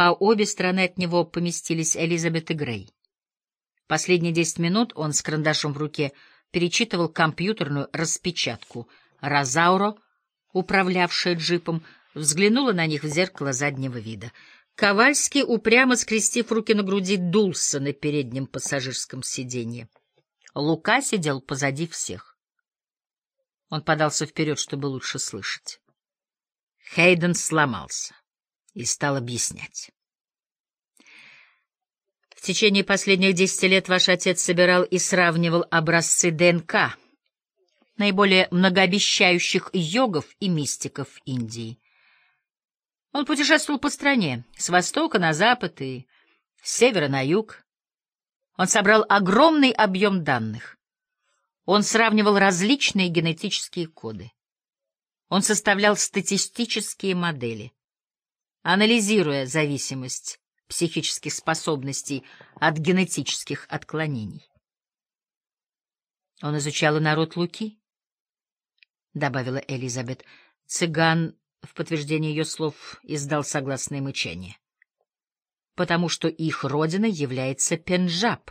По обе стороны от него поместились Элизабет и Грей. Последние десять минут он с карандашом в руке перечитывал компьютерную распечатку. Розауро, управлявшая джипом, взглянула на них в зеркало заднего вида. Ковальский, упрямо скрестив руки на груди, дулся на переднем пассажирском сиденье. Лука сидел позади всех. Он подался вперед, чтобы лучше слышать. Хейден сломался и стал объяснять. В течение последних десяти лет ваш отец собирал и сравнивал образцы ДНК наиболее многообещающих йогов и мистиков Индии. Он путешествовал по стране, с востока на запад и с севера на юг. Он собрал огромный объем данных. Он сравнивал различные генетические коды. Он составлял статистические модели, анализируя зависимость психических способностей от генетических отклонений. Он изучал и народ Луки, — добавила Элизабет. Цыган в подтверждение ее слов издал согласное мычание. — Потому что их родина является Пенджаб,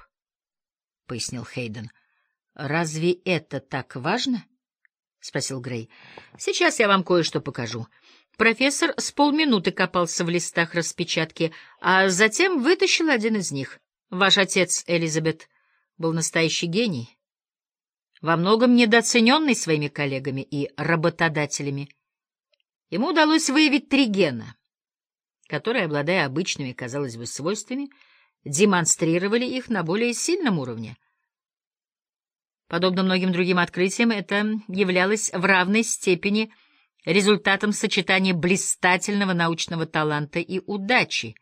— пояснил Хейден. — Разве это так важно? — спросил Грей. — Сейчас я вам кое-что покажу. — Профессор с полминуты копался в листах распечатки, а затем вытащил один из них. Ваш отец, Элизабет, был настоящий гений, во многом недооцененный своими коллегами и работодателями. Ему удалось выявить три гена, которые, обладая обычными, казалось бы, свойствами, демонстрировали их на более сильном уровне. Подобно многим другим открытиям, это являлось в равной степени – результатом сочетания блистательного научного таланта и удачи.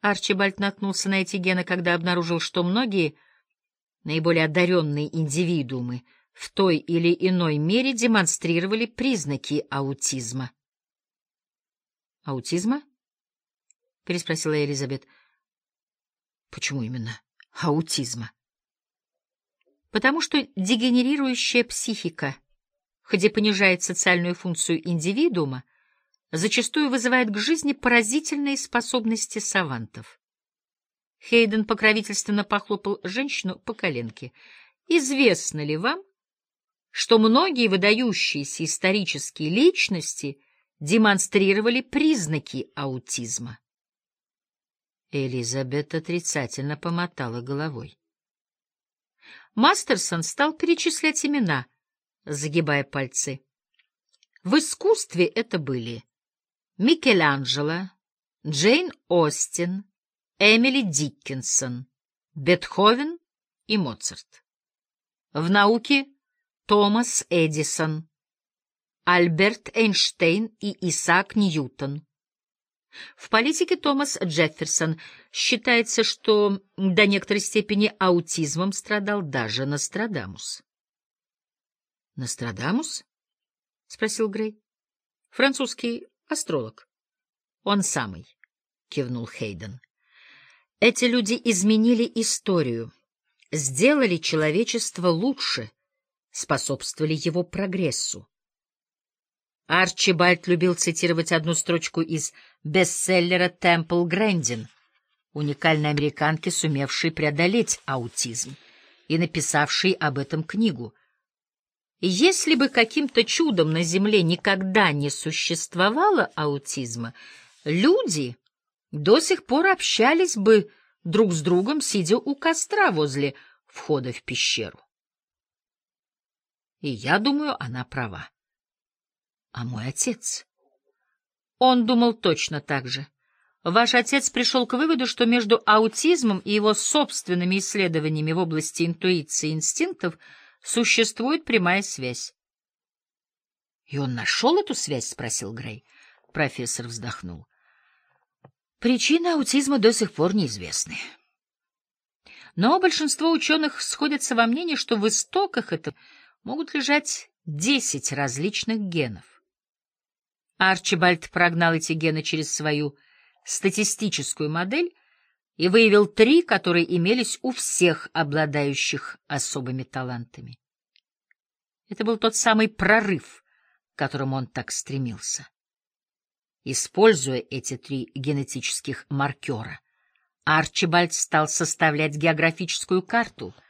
Арчибальд наткнулся на эти гены, когда обнаружил, что многие наиболее одаренные индивидуумы в той или иной мере демонстрировали признаки аутизма. «Аутизма?» — переспросила Элизабет. «Почему именно аутизма?» «Потому что дегенерирующая психика — хоть и понижает социальную функцию индивидуума, зачастую вызывает к жизни поразительные способности савантов. Хейден покровительственно похлопал женщину по коленке. «Известно ли вам, что многие выдающиеся исторические личности демонстрировали признаки аутизма?» Элизабет отрицательно помотала головой. Мастерсон стал перечислять имена — загибая пальцы. В искусстве это были Микеланджело, Джейн Остин, Эмили Диккенсон, Бетховен и Моцарт. В науке Томас Эдисон, Альберт Эйнштейн и Исаак Ньютон. В политике Томас Джефферсон считается, что до некоторой степени аутизмом страдал даже Нострадамус. Нострадамус? — спросил Грей. — Французский астролог. — Он самый, — кивнул Хейден. — Эти люди изменили историю, сделали человечество лучше, способствовали его прогрессу. Арчибальд любил цитировать одну строчку из бестселлера «Темпл Грэндин», уникальной американки, сумевшей преодолеть аутизм и написавшей об этом книгу — если бы каким-то чудом на Земле никогда не существовало аутизма, люди до сих пор общались бы друг с другом, сидя у костра возле входа в пещеру. И я думаю, она права. А мой отец? Он думал точно так же. Ваш отец пришел к выводу, что между аутизмом и его собственными исследованиями в области интуиции и инстинктов — существует прямая связь. — И он нашел эту связь? — спросил Грей. Профессор вздохнул. — Причины аутизма до сих пор неизвестны. Но большинство ученых сходятся во мнении, что в истоках это могут лежать десять различных генов. Арчибальд прогнал эти гены через свою статистическую модель и выявил три, которые имелись у всех обладающих особыми талантами. Это был тот самый прорыв, к которому он так стремился. Используя эти три генетических маркера, Арчибальд стал составлять географическую карту —